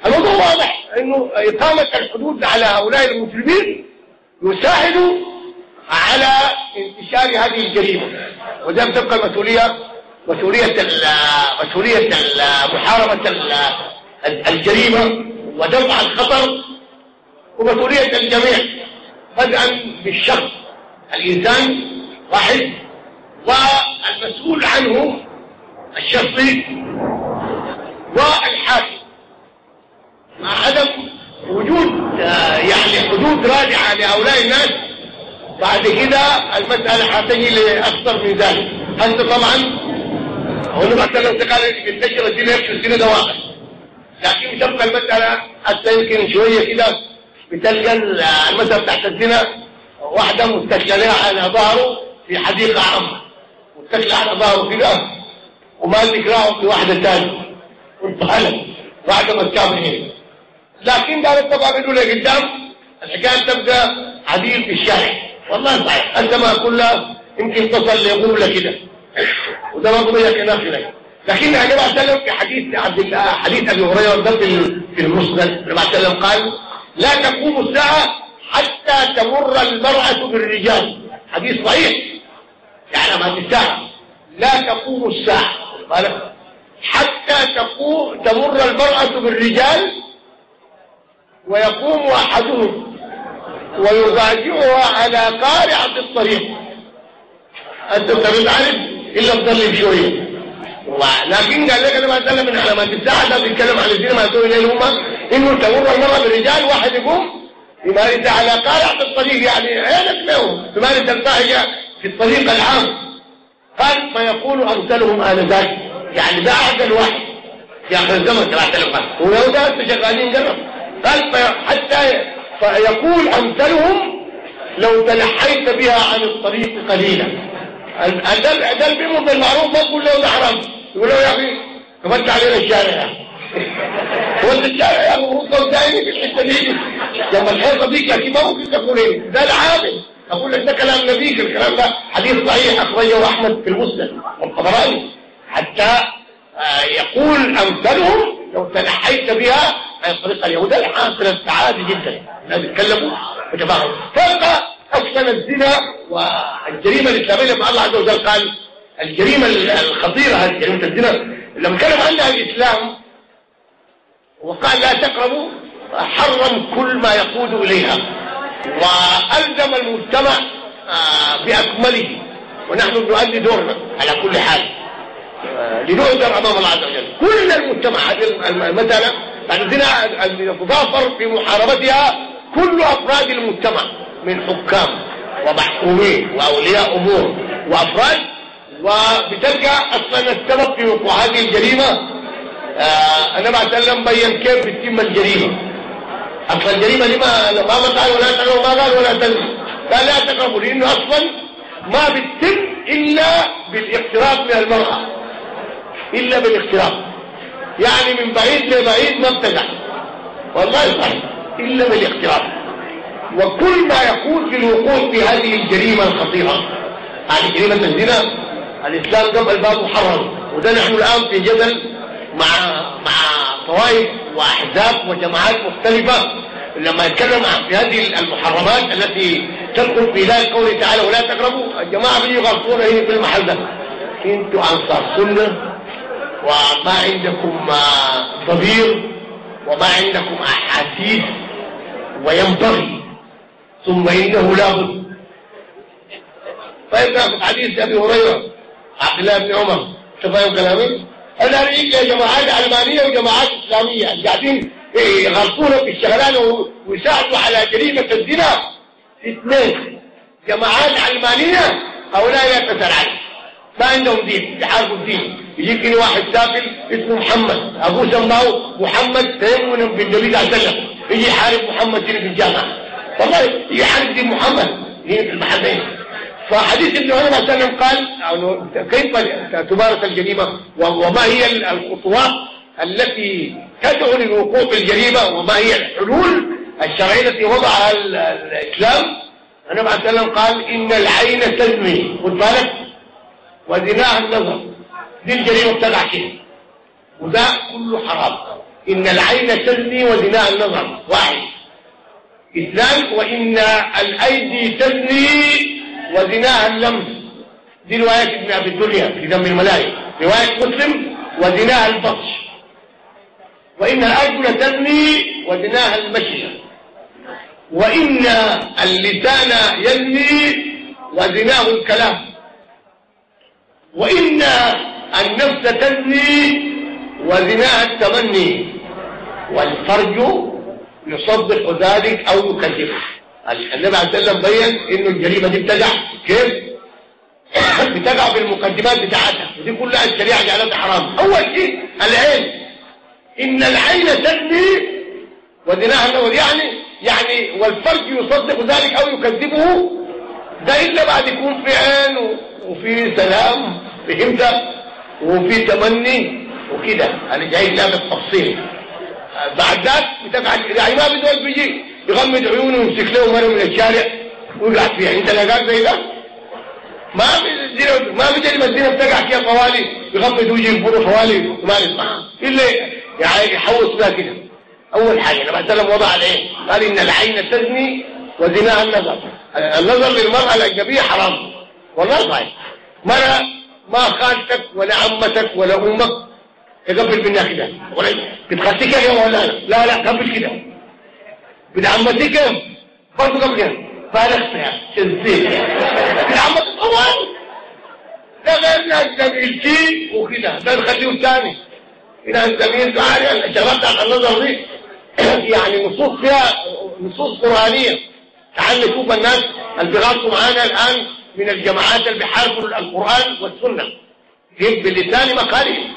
الموضوع واضح إنه إقامة الحدود على هؤلاء المسلمين يساعد على انتشار هذه الجريمة. وده بتبقى المسؤولية مسؤولية مسؤولية محاربة الجريمة ودفع الخطر ومسؤولية الجميع. بدءا بالشخص الإنسان واحد والمسؤول عنه الشخصي والحاكم. مع عدم وجود يعني حدود راجعة لهؤلاء الناس بعد كده المسألة حتجي لأكثر من ذلك. أنت طبعا هو مثلا انت قال ينتشر الدين يمشي الدين ده واحد. لكن تبقى المسألة حتى يمكن شوية كده بتلقى المسألة بتاعت الزنا واحدة مستكلة على ظهره في حديقة عامة مستكلة على ظهره كده وما في واحدة ثانية وانطهلت واحدة مسكاه من هنا لكن ده طبعا بيقول قدام. الحكاية تبقى حديث في الشارع والله صحيح. أنت ما كلها يمكن تصل لغولة كده. وده ما كناخ لك لكن النبي عليه وسلم في حديث عبد الله حديث أبي هريرة ده في المسند. النبي عليه قال لا تقوم الساعة حتى تمر المرأة بالرجال. حديث صحيح. يعني ما الساعة. لا تقوم الساعة. حتى تقوم تمر المرأة بالرجال ويقوم أحدهم. ويراجعها على قارعة الطريق. أنت تعرف إلا تضلم شوية لكن قال لك أنا ما أتكلم من علامات الساعة ده بيتكلم عن الدين ما يسوي ليه هم. إنه تمر المرأة بالرجال واحد يقوم يمارس على قارعة الطريق يعني عينك له تمارس الفاحشة في الطريق العام. قال فيقول أمثلهم آنذاك. يعني ده أعدل واحد. في آخر الزمن تبع تلقى ولو ده شغالين قرب قال حتى فيقول أمثلهم لو تلحيت بها عن الطريق قليلا. أدل بهم بالمعروف ما تقول له ده حرام يقول له يا أخي كفرت علينا الشارع يا هو الشارع يا أخي هو دائما في الحتة دي. لما الحيطة دي ما ممكن تقول إيه؟ ده العامل أقول لك ده كلام نبيك الكلام ده حديث صحيح. أخرجه أحمد في المسلم والطبراني. حتى آه، يقول أمثلهم لو تنحيت بها عن طريق اليهود الحاصل السعادة جدا. الناس يتكلموا وتفاهموا فبقى أحسن الزنا والجريمة الإسلامية لما الله عز وجل قال الجريمة الخطيرة هذه جريمة الزنا. لما كلم عنها الإسلام وقال لا تقربوا حرم كل ما يقود إليها. وألزم المجتمع آه، بأكمله. ونحن نؤدي دورنا على كل حال. لنعذر أمام الله عز وجل. كل المجتمع هذه المسألة عندنا يتضافر في محاربتها كل أفراد المجتمع من حكام ومحكومين وأولياء أمور وأفراد وبتلقى أصلا السبب في وقوع هذه الجريمة. آه أنا بعد أتكلم بين كيف بتتم الجريمة. أصلا الجريمة دي ما ما قال ولا تقربوا ما قال ولا تنسوا قال لا تقربوا لأنه أصلا ما بتتم إلا بالاقتراب من المرأة. إلا بالاقتراب يعني من بعيد لبعيد ما ابتدع والله صحيح. إلا بالاقتراب. وكل ما يكون في الوقوع في هذه الجريمة الخطيرة هذه جريمة الزنا الإسلام قبل الباب محرم وده نحن الآن في جدل مع مع طوائف وأحزاب وجماعات مختلفة لما يتكلم في هذه المحرمات التي تدخل في ذلك قوله تعالى ولا تقربوا الجماعة بيجوا هنا في المحل ده. أنتوا أنصار سنة وما عندكم ضمير وما عندكم احاسيس وينبغي ثم إنه لابد طيب ناخذ حديث أبي هريرة عبد الله بن عمر تفهم كلامي أنا أريد جماعات علمانيه وجماعات إسلامية. قاعدين يغلطونا في الشغلانه ويساعدوا على جريمة الزنا. اثنين جماعات علمانيه هؤلاء لا تسأل عنه. ما عندهم دين يحاربوا الدين. يجيك واحد سافل اسمه محمد. أبوه سماه محمد تيمم بالنبي صلى الله عليه وسلم. يجي يحارب محمد هنا في الجامعة والله يحارب دين محمد هنا في المحلين فحديث ابن عمر صلى قال كيف تمارس الجريمة؟ وما هي الخطوات التي تدعو للوقوع في الجريمة؟ وما هي الحلول الشرعية التي وضعها الإسلام؟ النبي عليه وسلم قال إن العين تزني خد بالك. وزناها النظر. دي الجريمة بتقع كده وده كله حرام. إن العين تزني وزناها النظر. واحد. اثنان وإن الأيدي تزني وزناها اللمس. دي رواية ابن أبي الدنيا في ذنب الملائكة. رواية مسلم وزناها البطش. وإن الأرجل تزني وزناها المشي وإن اللسان يزني وزناه الكلام. وإن النفس تزني وزناها التمني. والفرج يصدق ذلك أو يكذبه. النبي عليه وسلم بين إنه الجريمة دي بتقع كيف؟ بتقع في المقدمات بتاعتها. ودي كلها الشريعة جعلتها حرام. أول شيء العين. إن العين تزني ودناها النور يعني يعني والفرج يصدق ذلك أو يكذبه. ده إلا بعد يكون في عين وفي سلام فهمت؟ وفي تمني وكده. أنا جاي لها بالتفصيل بعد ذلك بتقع يعني ما بدول بيجي يغمض عيونه ويمسك له مرة من الشارع ويقعد فيها. انت لقاك زي ده؟ ما في ما كلمه الزنا بتقع فيها طوالي يغمض وجهه يقول طوالي وما يسمعها. إلا يعني يحوص بها كده. أول حاجة لما سلم وضع عليه قال إن العين تزني وزناها النظر. النظر للمرأة الأجنبية حرام. والله صحيح. مرأة ما خالتك ولا عمتك ولا أمك تقبل منها كده. ولا بتخسيك يا ولا لا لا قبل كده. بتعمتك برضه قبل كده. فارقت يا شزيت بتعمتك طوال ده غير ناس زميلتي وكده. ده نخليه الثاني. ناس زميلته عالية الشباب بتاعت النظر دي. يعني نصوص فيها نصوص قرآنية. تعال نشوف الناس اللي بيغطوا معانا الآن من الجماعات اللي بيحاربوا القرآن والسنة. كيف بلسان مقالي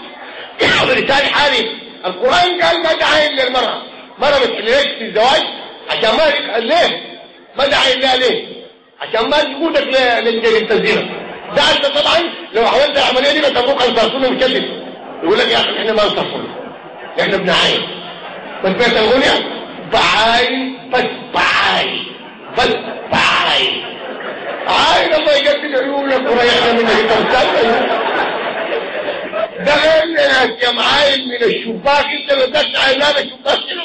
بلسان حالي. القرآن قال ما دعا إلا المرأة. مرة بتحليك في الزواج عشان ما ليه ما دعا إلا ليه؟ عشان ما تقودك للتزينة ده أنت طبعا لو عملت العملية دي أن تصونه مشدد يقول لك يا أخي إحنا ما نصفونه إحنا بنعاين. بس بيت الغنية بعاين بس بعاين بس بعاين عاين الله يقفل عيونك وريحنا من التمثال ده غير معاين من الشباك انت لو عين هذا الشباك شنو؟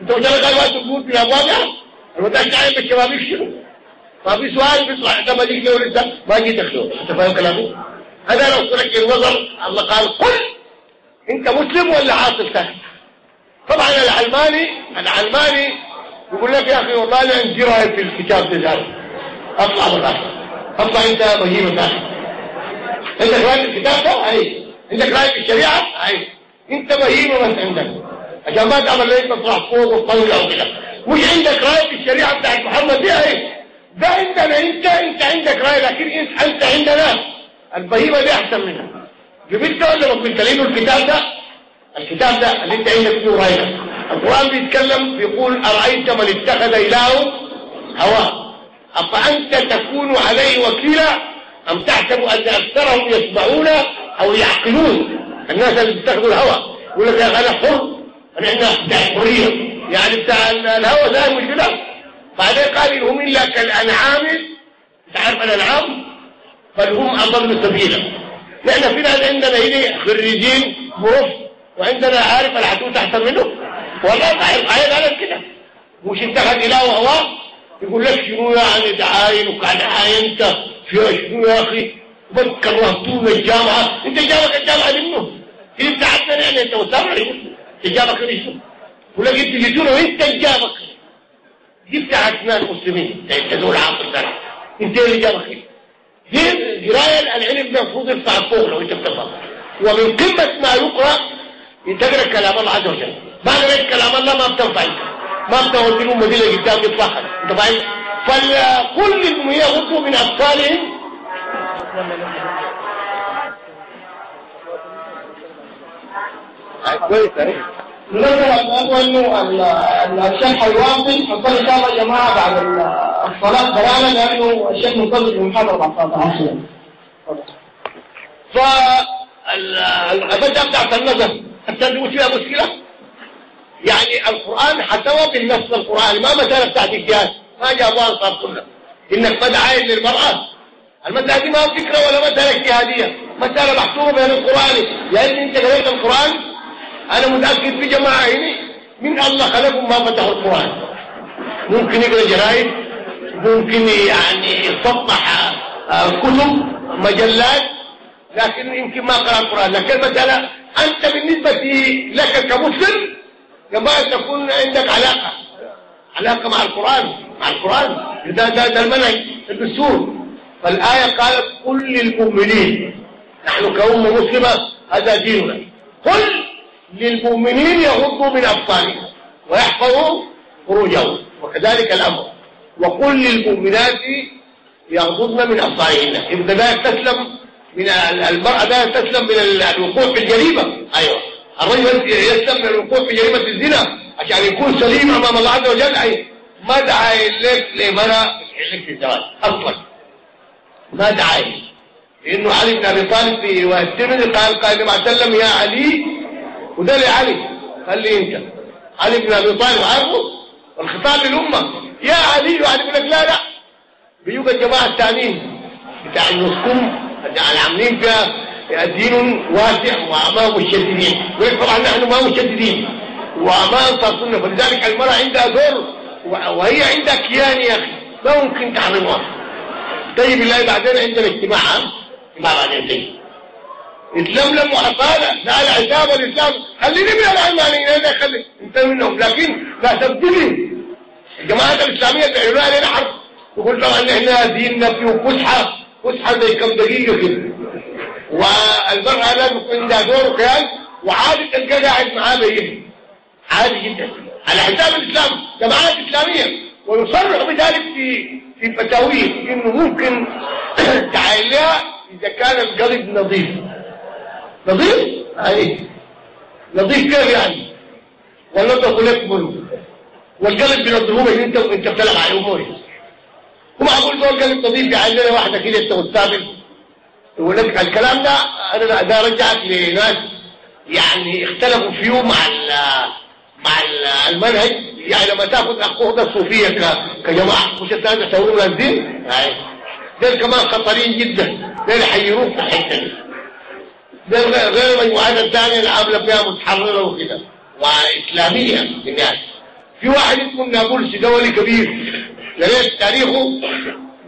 انت قلت لك قال تقول في الأبواب يعني؟ لو دشت عين بالشبابيك شنو؟ ما في سؤال بيطلع انت ما جيت له لسه ما جيت له أنت فاهم كلامي؟ هذا لو ترك النظر الله قال قل. انت مسلم ولا عاصل ساكت طبعا العلماني العلماني يقول لك يا أخي والله أنا عندي رأي في الكتاب ده أطلع بقى أطلع انت ثاني عندك راي في الكتاب ده؟ أي. عندك رأي في الشريعة؟ اي انت بهيمه بس عندك. عشان ما تعمل ليه تطلع فوق وتطلع وكده. مش عندك رأي في الشريعة بتاعت محمد؟ دي اي ده عندنا انت انت عندك رأي لكن انت, انت عندنا. البهيمة دي أحسن منها جبت ولا ما قلت له الكتاب ده الكتاب ده اللي انت عندك فيه رايك القرآن بيتكلم بيقول أرأيت من اتخذ إلهه هواه؟ أفأنت تكون عليه وكيلا أم تحسب أن أكثرهم يسمعون أو يعقلون الناس اللي بيتخذوا الهوى. يقول لك يا أخي أنا حر أنا عندنا بتاع الحرية يعني بتاع الهوى ده مش كده بعدين قال إن هم إلا كالأنعام. تعرف الأنعام؟ بل هم أضل سبيلا. نحن في ناس عندنا هنا خريجين بروف وعندنا عارف العدو احسن منه. والله صحيح صحيح قالت كده. مش اتخذ اله وهو. يقول لك شنو يعني دعاين وكان فيها شنو يا أخي؟ بس كرهتونا الجامعة. انت جابك الجامعة منه؟ هي بتاعتنا يعني أنت وسامع إنت جابك من شنو؟ يقول لك انت اللي تقول إنت اللي جابك. دي بتاعتنا المسلمين. إنت دول عاقل ده إنت اللي جابك. دي قرايه العلم المفروض يرفع فوق لو أنت بتفهم. ومن قمة ما يقرأ تقرا كلام الله عز وجل. ما قريت كلام الله ما بتنفع. ما بتودي لهم مدينة قدام يطلعها أنت فاهم؟ فكل المؤمنين يغضوا من أبصارهم كويس نذكر انه الشيخ حيواصل حصل ان شاء الله يا جماعة بعد الصلاه بلاغا لأنه الشيخ منتظر في بعد صلاه العصر فالمبدا بتاعت النظر نقول فيها مشكله يعني القران حتوى بالنص القراني ما مساله بتاعت اجتهاد ما جابوها سنه انك ما عاين للمراه المسألة دي ما فكرة ولا مساله اجتهادية. مسألة محسوبة بين القرآن. لأن أنت قريت القرآن؟ أنا متأكد في جماعة هنا من الله خلقهم ما فتحوا القرآن. ممكن يقرأ جرايد ممكن يعني يصفح كتب مجلات لكن يمكن ما قرأ القرآن. لكن المسألة أنت بالنسبة لك كمسلم أن تكون عندك علاقة علاقة مع القرآن مع القرآن ده, ده, ده المنهج الدستور. فالآية قالت قل للمؤمنين. نحن كأمة مسلمة هذا ديننا. قل للمؤمنين يغضوا من أبصارهم ويحفظوا فروجهم وكذلك الأمر. وقل للمؤمنات يغضضن من أبصارهن. إذا لا تسلم من المرأة لا تسلم من الوقوع في الجريمة. أيوة. الرجل يسلم من الوقوع في جريمة الزنا عشان يكون سليم أمام الله عز وجل. ما دعا لك لمرأة في الزواج. أصلا. ما دعا لأنه علي بن أبي طالب والترمذي قال قال النبي عليه وسلم يا علي وده لعلي. قال لي أنت. علي بن أبي طالب عارفه؟ والخطاب للأمة. يا علي وعلي يقول لك لا لا. بيجوا الجماعة الثانيين بتاع النسكم يعني عاملين فيها دين واسع وما مشددين. طبعا نحن ما مشددين. وما انصار سنه فلذلك المرأة عندها دور وهي عندها كيان يا أخي. ما ممكن تحرموها طيب الله بعدين عندنا اجتماع ما بعدين طيب. اتلملم وحصالة لا العتاب والإسلام خليني من العلمانيين هذا خلي انت منهم. لكن لا تبتلي الجماعات الإسلامية بيعملوا علينا حرب. يقول طبعا إحنا ديننا فيه فسحة فسحة زي كم دقيقة كده. والمرأة لازم يكون عندها دور قيام وعادي تلقى قاعد معاه بين عادي جدا. على حساب الإسلام جماعات إسلامية. ويصرح بذلك في في فتاويه إنه ممكن تعاليها إذا كان القلب نظيف. نظيف؟ أي. نظيف كيف يعني؟ والنظف لك منه. والقلب ان أنت انت بتلعب على أموري. هم أقول دول قلب نظيف يعلنا واحدة كده أنت والثابت يقول لك الكلام ده أنا ده رجعت لناس يعني اختلفوا فيه مع مع المنهج. يعني لما تأخذ القهده الصوفية كجماعة مش الثانية تسوون الدين دول كمان خطرين جدا. دول يحيروك في الحته دي. دول غير المجموعات الثانية اللي عامله فيها متحررة وكده. وإسلامية الناس في واحد اسمه نابلسي دولي كبير. لقيت تاريخه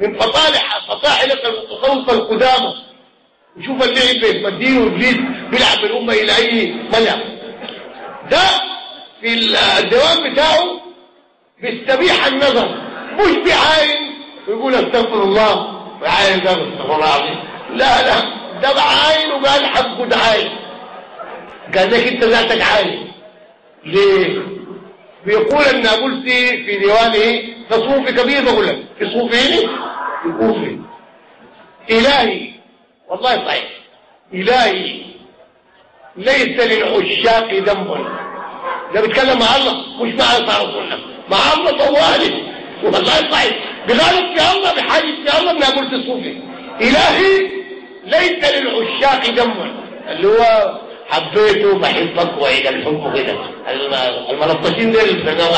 من فطالح فطاحله المتصوفه القدامى. وشوف اللعب بين الدين وابليس بيلعب بالأمة إلى أي ملعب ده في الدوام بتاعه بيستبيح النظر. مش بيعاين ويقول استغفر الله ويعاين ده استغفر الله العظيم. لا لا ده بعاين وقال حقه ده عاين. قال لك انت ذاتك عاين. ليه؟ بيقول النابلسي في ديوانه ده صوفي كبير بقول لك. في صوفيني يقول إلهي. والله صحيح. إلهي. ليس للعشاق ذنب. ده بيتكلم مع الله مش مع رسولنا مع الله طوالي والله صحيح بغالب في الله بحاجة في الله من قلت الصوفي إلهي ليس للعشاق ذنب اللي هو حبيته بحبك وعيد الحب كده الملطشين دول اللي بنقوا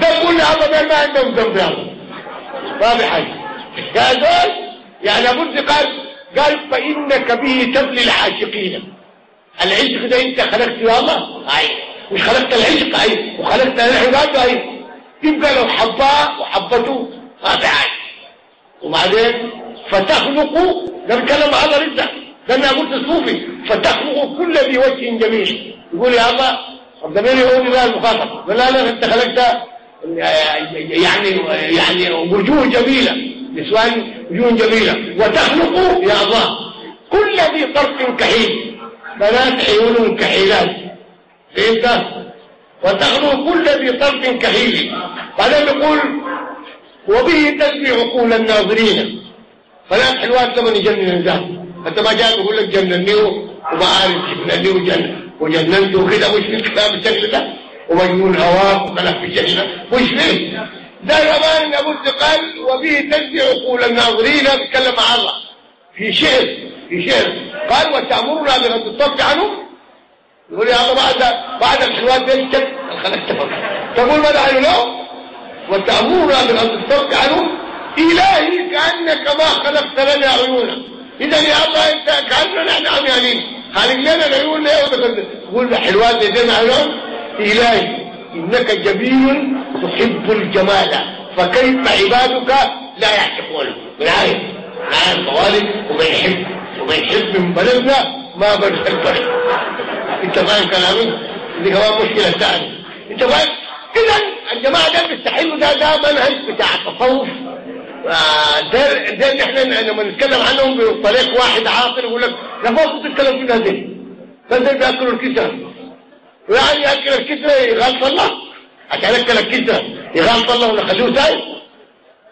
ده الله ده ما عندهم ذنب يا الله. ما بحاجة قال يعني لابد قال قال فإنك به تبلي العاشقين. العشق ده أنت خلقت يا الله؟ أي. مش خلقت العشق أي وخلقت العباد أي. يبقى لو حباه وحبته هذا عايز وبعدين فتخلق ده بيتكلم على رزق ده أنا قلت الصوفي. فتخلق كل ذي وجه جميل. يقول يا الله الضمير يقول لي المخاطب؟ لا لا انت خلقت يعني يعني وجوه جميلة. نسوان وجوه جميلة. وتخلق يا الله كل ذي طرف كحيل. بنات عيون كحيلات. فهمت وتخلق كل ذي طرف كحيل بعدين يقول وبه تسبي عقول الناظرين. فنات حلوات لما يجنن الذات أنت ما جاء يقول لك جننيه وما عارف جننيه وجنن. وجننته وكده مش في الكلام بالشكل ده؟ ومجنون هواك وكلام في الشكل مش فيه ده زمان أبو قال وبه تجزي عقول الناظرين بيتكلم مع الله. في شعر في شعر. قال وتامرنا بغض الطرف عنه يقول يا الله بعد بعد الحلوات دي الشك الخلق تقول ماذا عنه وتأمرنا بغض الطرف عنه. إلهي كأنك ما خلقت لنا عيونا. إذا يا الله أنت كأننا نحن عميانين. خالق لنا العيون ليه تقول الحلوات دي زي عيون إلهي إنك جميل تحب الجمال. فكيف عبادك لا يعشقون من عارف؟ عارف طوالب وبيحب وبيحب من بلدنا ما البلد. انت فاهم كلامي دي كمان مشكلة ثانية. انت فاهم اذا الجماعة ده بيستحلوا ده ده منهج بتاع التصوف. ده ده اللي إحنا لما نتكلم عنهم بطريق واحد عاقل يقول لك لا فوق تتكلم في الناس دي فده بياكلوا الكسر ويعني ياكل الكسر يغلط الله. عشان اكل الكسر يغلط الله ولا خليه سايب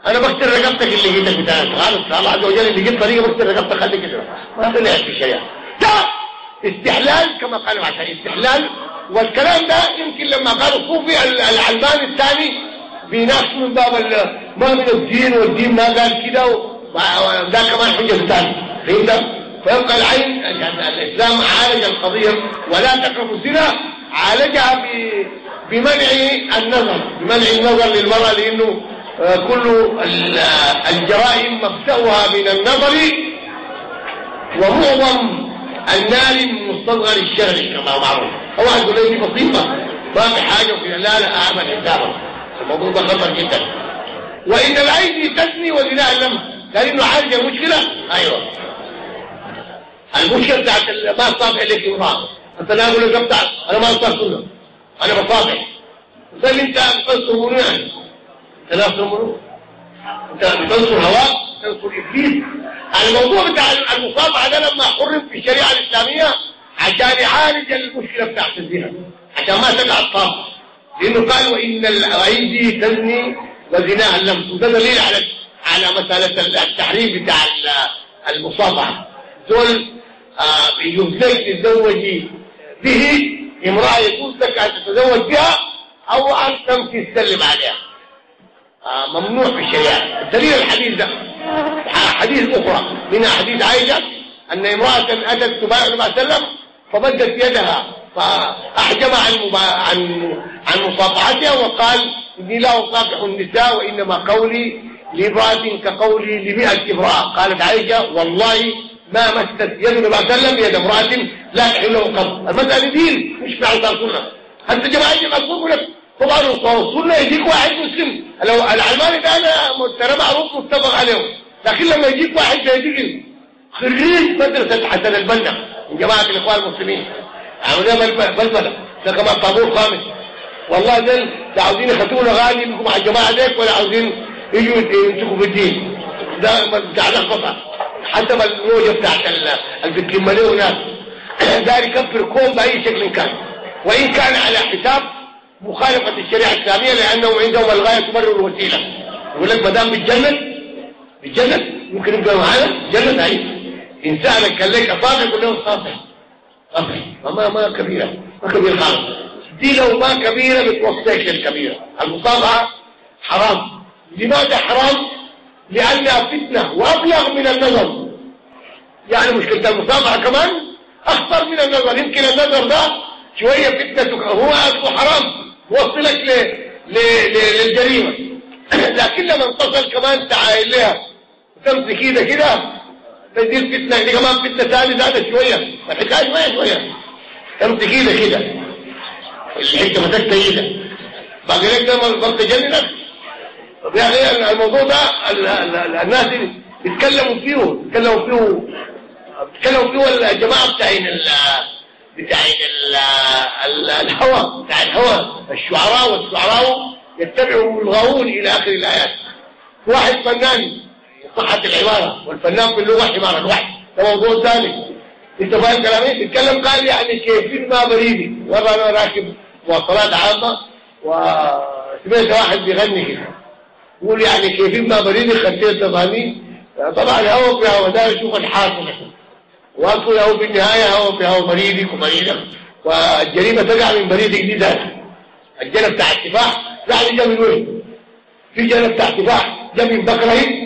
أنا بكسر رقبتك اللي جيتك بتاعك. خالص الله عز وجل اللي جيت طريقه بكسر رقبتك خليك كده. ما طلعت في ده استحلال كما قالوا عشان استحلال. والكلام ده يمكن لما قالوا الصوفي العلماني الثاني بيناقش من باب ما من الدين والدين ما قال كده وده كمان حجه ثانية فهمت؟ فيبقى العين الإسلام عالج القضية ولا تقربوا الزنا عالجها بمنع النظر بمنع النظر للمرأة لأنه كل الجرائم مبدأها من النظر ومعظم النار مستصغر الشهر كما معروف. هو يقول لي بسيطة ما في حاجة وكذا لا لا أعمل حسابا الموضوع ده خطر جدا. وإن الأيدي تزني وزناء اللمس. قال إنه عالج المشكلة؟ أيوه. المشكلة بتاعت ما صافح لك امرأة أنت لا أقول لك أنا ما أصاب كله. أنا بصافح زي أنت بتنصر منو يعني أنت لا منو أنت بتنصر هواء تنصر إبليس. الموضوع بتاع المصافحة ده لما حرم في الشريعة الإسلامية عشان يعالج المشكلة بتاعت الزنا عشان ما تقع الطاقة. لأنه قال وإن الأيدي تزني وزناها اللمس. وده دليل على على مسألة التحريم بتاع المصافحة دول آه لك تتزوجي به امرأة يجوز لك أن تتزوج بها أو أن تمشي تسلم عليها. آه ممنوع في الشريعة. الدليل الحديث ده. حديث أخرى. منها حديث عائشة أن امرأة أتت تبايع النبي صلى الله عليه وسلم فمدت يدها فأحجم عن عن عن مصافحتها وقال إني لا أصافح النساء وإنما قولي لامرأة كقولي لمئة امرأة. قالت عائشة والله ما مست يد النبي صلى الله عليه وسلم يد امرأة لا تحل له قط المسألة دين مش في عصر سنة حتى جماعة يقول لك؟ طبعا السنة يجيك واحد مسلم. العلماني ده أنا ترى معروف متفق عليه. لكن لما يجيك واحد يجيك خريج مدرسة حسن البنا من جماعة الإخوان المسلمين. عملنا بلبلة ده كمان طابور خامس. والله دول لا عاوزين يخطونا غالي منكم مع الجماعة ديك ولا عاوزين يجوا يمسكوا في الدين. ده بتاع لخبطة حسب الوجه بتاعت بتلم هناك. داير يكفر كون بأي شكل كان. وإن كان على حساب مخالفة الشريعة الإسلامية لأنهم عندهم الغاية تبرر الوسيلة. يقول لك ما دام بتجنن بتجنن ممكن يبقى معانا جنن عيش إن سألك قال لك أصابع يقول له صافح ما ما كبيرة. ما كبيرة خالص. دي لو ما كبيرة بتوصيك للكبيرة. المصابعة حرام. لماذا حرام؟ لأنها فتنة وأبلغ من النظر. يعني مشكلة المصابعة كمان أخطر من النظر. يمكن النظر ده شوية فتنة هو أصله حرام. وصلك. للجريمة. لكن لما انتصل كمان تعايل لها. تمسك كده كده تدير فتنة دي كمان فتنة ثانية زادت شوية ما تحكاش شوية شوية. تمسك كده. كده الحتة مسكت إيدك؟ باقي لك ده ما تجننك طب يعني الموضوع ده الناس بيتكلموا فيه بيتكلموا فيه بيتكلموا فيه الجماعة بتاعين بتاعين ال الهوى بتاع الهوى الشعراء والشعراء يتبعوا الغاوون إلى آخر الآيات. واحد فنان صحة العبارة والفنان في اللغة حمار الوحي. ده موضوع ثاني انت فاهم كلامي؟ بيتكلم قال يعني كيف ما بريدي. مرة أنا راكب مواصلات عامة وسمعت واحد بيغني كده. يقول يعني كيف ما بريدي خدت اغاني طبعا هو في هو ده يشوف الحاصل. وأصل هو في النهاية هو في هو بريدك وبريدك. والجريمة تقع من بريدك دي ذاته الجنة بتاع التفاح لا جا من وين في جنة بتاع التفاح جا من بكرهين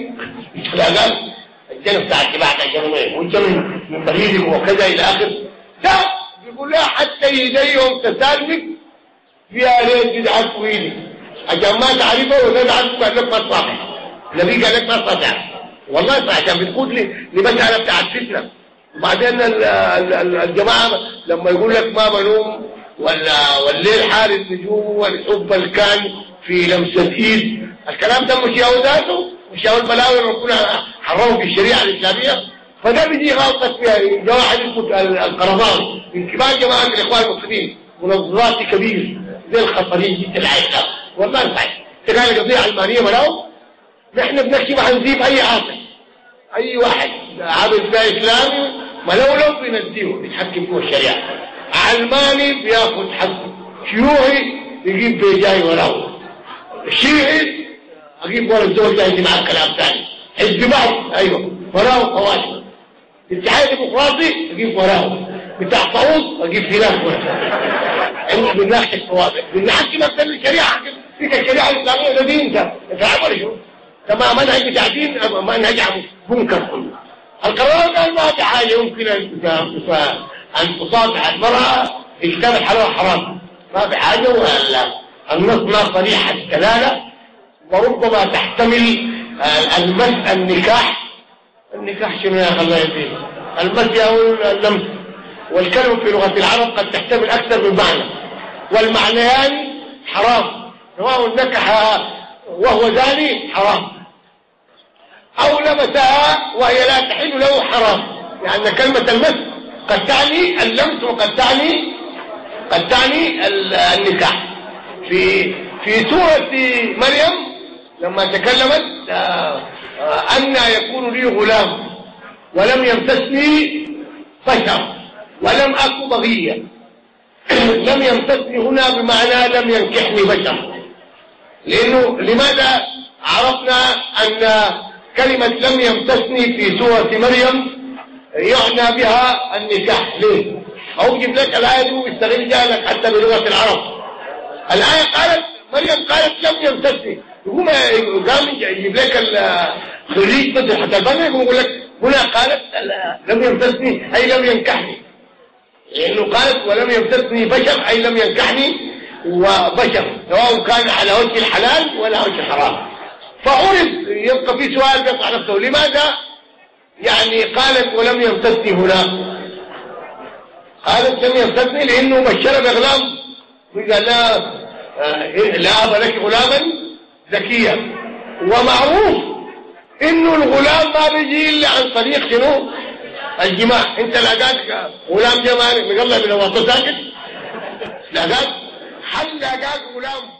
لا قال الجنة بتاع التباع ده جنة وين وانت من بريدك وكذا إلى آخر. ده بيقول لها حتى يديهم تسالمك فيها ليه بدعة طويلة عشان ما تعرفه ولا تعرفه قال لك ما تصافح النبي قال لك ما تصافح والله عشان بتقول لي لمسألة بتاع الفتنة وبعدين الجماعة لما يقول لك ما بنوم ولا والليل حار النجوم والحب اللي كان في لمسة إيد. الكلام ده مش ياو ياو البلاوي ربنا حرمه في الشريعة الإسلامية. فده بيجي غلطة فيها واحد اسمه القرضاوي من كبار جماعة الإخوان المسلمين. منظرات كبير. زي الخطرين جدا العيشة والله صحيح تلاقي قضية علمانية ملاو نحن بنحكي ما هنجيب أي عاطل أي واحد عامل فيها إسلامي ملولو بنديه بيتحكم فيه الشريعة. علماني بياخد حقه. شيوعي يجيب بيجاي وراه الشيعي أجيب ورا الزوج ده يجي معاه كلام ثاني. حزب بعض أيوه. وراه قواشي الاتحاد الديمقراطي أجيب وراه بتاع طاووس أجيب هناك وراه من ناحية ناحية مثلا الشريعة. فيك الشريعة الإسلامية دين انت أنت عمل شو؟ كما منهج بتاع دين منهج منكر. كله القرار قال ما في حاجة يمكن أن تصافح المرأة. في كتاب الحلال والحرام ما في حاجة. ولا النص ما صريح الدلالة وربما تحتمل المس النكاح. النكاح شنو يا الله يديه المس أو اللمس. والكلمة في لغة العرب قد تحتمل أكثر من معنى. والمعنيان حرام. سواء نكح وهو زاني حرام. أو لمسها وهي لا تحل له حرام. لأن يعني كلمة المس قد تعني اللمس وقد تعني قد تعني النكاح. في في سورة مريم لما تكلمت أن يكون لي غلام ولم يمسسني بشر ولم أكو بغية. لم يمسسني هنا بمعنى لم ينكحني بشر. لأنه لماذا عرفنا أن كلمة لم يمسسني في سورة مريم يعنى بها النكاح؟ ليه؟ أوجب لك الآية دي ويستغل لك حتى بلغة العرب. الآية قالت مريم قالت لم يمسسني. يقوم قام يجيب لك الخريج مثل حتى البنا يقول لك هنا قالت لم يمسسني أي لم ينكحني. لأنه قالت ولم يمسسني بشر أي لم ينكحني وبشر سواء كان على وجه الحلال ولا وجه الحرام. فعرف يبقى في سؤال بيطلع نفسه لماذا؟ يعني قالت ولم يمسسني هنا. قالت لم يمسسني لأنه بشر بغلام وقال لا آه، لا أبا لك غلاما. ذكيا ومعروف إنه الغلام ما بيجي إلا عن طريق شنو؟ الجماع. أنت لقاك غلام جمال مقلب الوسط ساكت. لقاك هل لقاك غلام.